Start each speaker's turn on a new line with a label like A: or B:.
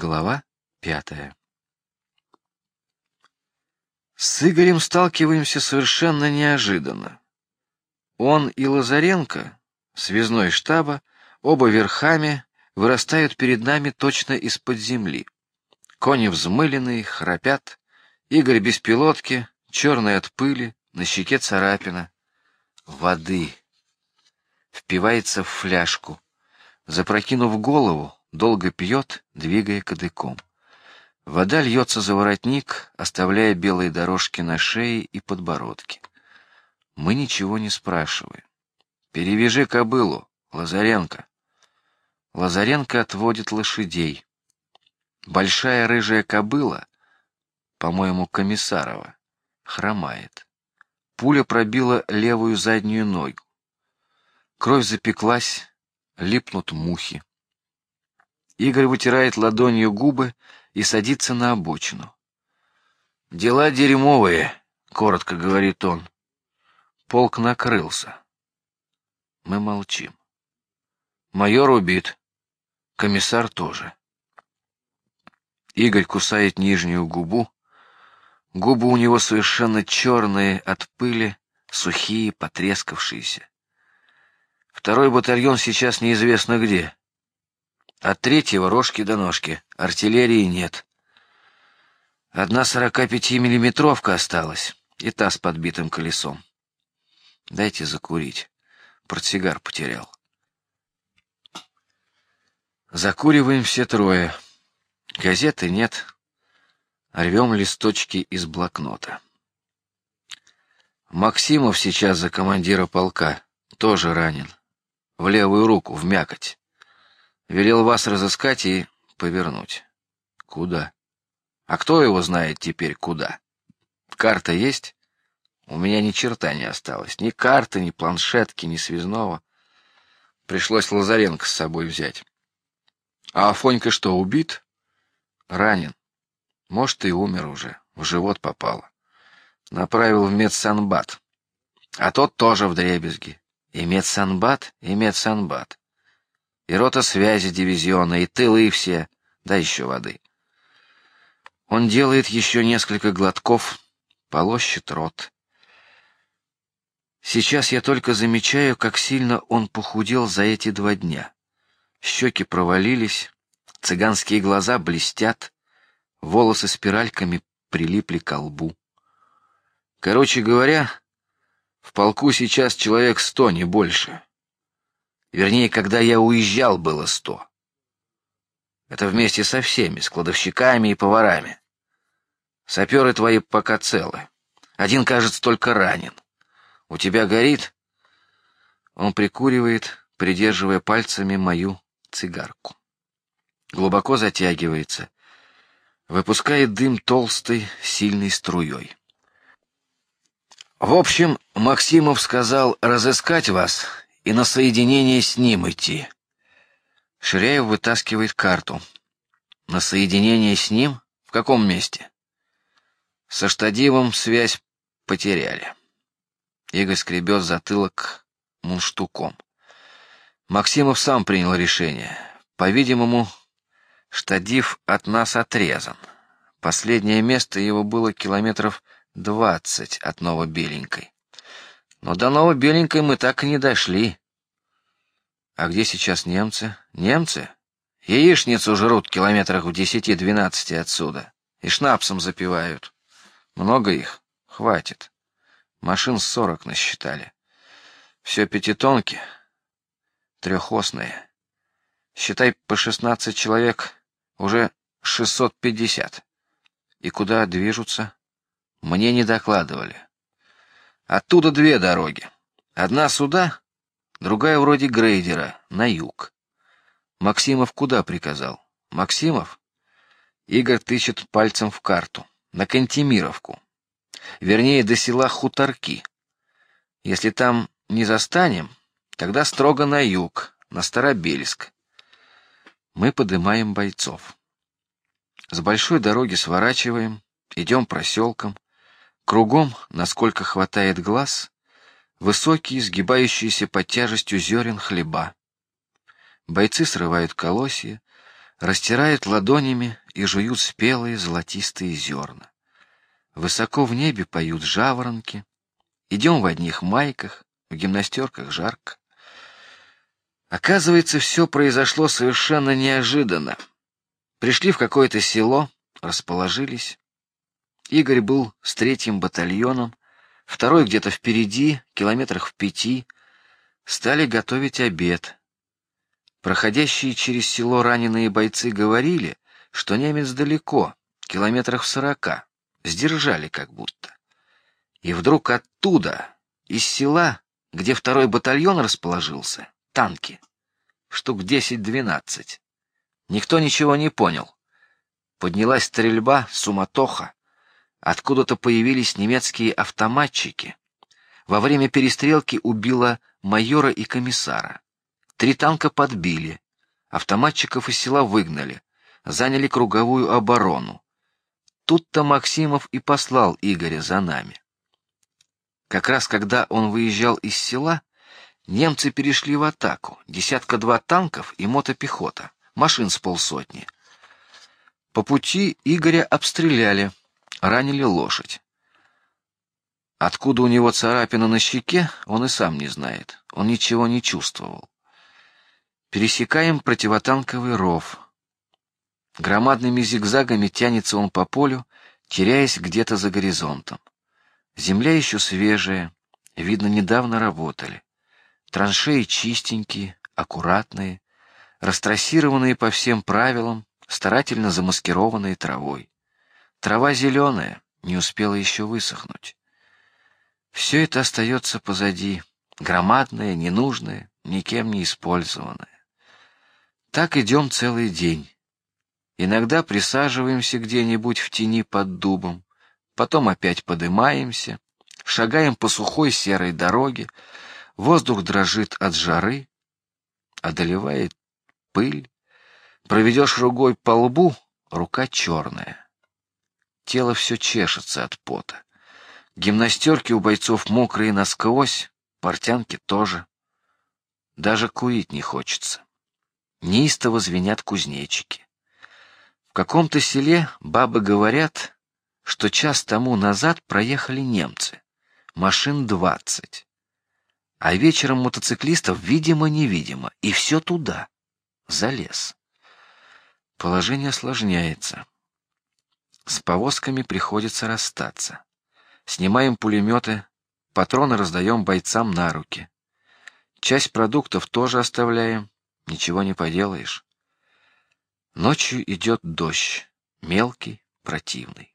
A: Глава пятая. С Игорем сталкиваемся совершенно неожиданно. Он и Лазаренко, связной штаба, оба верхами вырастают перед нами точно из-под земли. Кони взмыленные, храпят. Игорь без пилотки, черный от пыли, на щеке царапина. Воды. Впивается в фляжку. Запрокинув голову, долго пьет, двигая кадыком. Вода льется за воротник, оставляя белые дорожки на шее и подбородке. Мы ничего не спрашиваем. Перевяжи кобылу, Лазаренко. Лазаренко отводит лошадей. Большая рыжая кобыла, по-моему, комиссарова, хромает. Пуля пробила левую заднюю ногу. Кровь запеклась, липнут мухи. Игорь вытирает ладонью губы и садится на обочину. Дела дерьмовые, коротко говорит он. Полк накрылся. Мы молчим. Майор убит, комиссар тоже. Игорь кусает нижнюю губу. Губы у него совершенно черные от пыли, сухие, потрескавшиеся. Второй батальон сейчас неизвестно где. От третьего рожки до ножки. Артиллерии нет. Одна сорока пяти миллиметровка осталась, и та с подбитым колесом. Дайте закурить. Портсигар потерял. Закуриваем все трое. Газеты нет. Рвем листочки из блокнота. Максимов сейчас за командира полка, тоже ранен, в левую руку, в мякоть. Велел вас разыскать и повернуть. Куда? А кто его знает теперь куда? Карта есть? У меня ни черта не осталось, ни карты, ни планшетки, ни связного. Пришлось Лазаренко с собой взять. А Афонька что, убит? Ранен. Может, и умер уже, в живот попало. Направил в медсанбат, а тот тоже в дребезги. И медсанбат, и медсанбат и рота связи дивизиона, и тылы все, да еще воды. Он делает еще несколько глотков, полощет рот. Сейчас я только замечаю, как сильно он похудел за эти два дня. Щеки провалились, цыганские глаза блестят, волосы спиральками прилипли к лбу. Короче говоря, в полку сейчас человек сто не больше. Вернее, когда я уезжал, было сто. Это вместе со всеми, с кладовщиками и поварами. Саперы твои пока целы. Один, кажется, только ранен. У тебя горит? Он прикуривает, придерживая пальцами мою цигарку. Глубоко затягивается, выпускает дым толстой, сильной струей. В общем, Максимов сказал разыскать вас и на соединение с ним идти. Ширяев вытаскивает карту. На соединение с ним в каком месте? Со штадивом связь потеряли. Игорь скребет затылок мунштуком. Максимов сам принял решение. По-видимому, штадив от нас отрезан. Последнее место его было километров двадцать от Новобеленькой. Но до Новобеленькой мы так и не дошли. А где сейчас немцы? Немцы? Яичницу жрут километрах в десяти-двенадцати отсюда и шнапсом запивают. Много их, хватит. Машин сорок насчитали. Все пятитонки, трехосные. Считай по шестнадцать человек, уже шестьсот пятьдесят. И куда движутся? Мне не докладывали. Оттуда две дороги. Одна сюда, другая вроде грейдера на юг. Максимов куда приказал? Максимов? Игорь тычет пальцем в карту на Кантемировку, вернее до села Хуторки. Если там не застанем, тогда строго на юг, на Старобельск. Мы поднимаем бойцов. С большой дороги сворачиваем, идем проселком. Кругом, насколько хватает глаз, высокие, сгибающиеся под тяжестью зерен хлеба. Бойцы срывают колосья, растирают ладонями и жуют спелые золотистые зерна. Высоко в небе поют жаворонки. Идем в одних майках, в гимнастерках жарко. Оказывается, все произошло совершенно неожиданно. Пришли в какое-то село, расположились. Игорь был с третьим батальоном, второй где-то впереди, километрах в пяти. Стали готовить обед. Проходящие через село раненые бойцы говорили, что немец далеко, километрах в сорока, сдержали как будто. И вдруг оттуда, из села, где второй батальон расположился, танки, штук десять-двенадцать. Никто ничего не понял. Поднялась стрельба, суматоха. Откуда-то появились немецкие автоматчики. Во время перестрелки убило майора и комиссара. Три танка подбили, автоматчиков из села выгнали, заняли круговую оборону. Тут-то Максимов и послал Игоря за нами. Как раз когда он выезжал из села, немцы перешли в атаку. Десятка два танков и мотопехота, машин с полсотни. По пути Игоря обстреляли, ранили лошадь. Откуда у него царапина на щеке, он и сам не знает. Он ничего не чувствовал. Пересекаем противотанковый ров. Громадными зигзагами тянется он по полю, теряясь где-то за горизонтом. Земля еще свежая, видно, недавно работали. Траншеи чистенькие, аккуратные, растрассированные по всем правилам, старательно замаскированные травой. Трава зеленая, не успела еще высохнуть. Все это остается позади, громадное, ненужное, никем не использованное. Так идем целый день. Иногда присаживаемся где-нибудь в тени под дубом, потом опять подымаемся, шагаем по сухой серой дороге, воздух дрожит от жары, одолевает пыль, проведешь рукой по лбу, рука черная, тело все чешется от пота, гимнастерки у бойцов мокрые насквозь, портянки тоже, даже курить не хочется неистово звенят кузнечики. В каком-то селе бабы говорят, что час тому назад проехали немцы, машин двадцать, а вечером мотоциклистов видимо-невидимо, и все туда, за лес. Положение осложняется. С повозками приходится расстаться. Снимаем пулеметы, патроны раздаем бойцам на руки. Часть продуктов тоже оставляем, Ничего не поделаешь. Ночью идет дождь, мелкий, противный.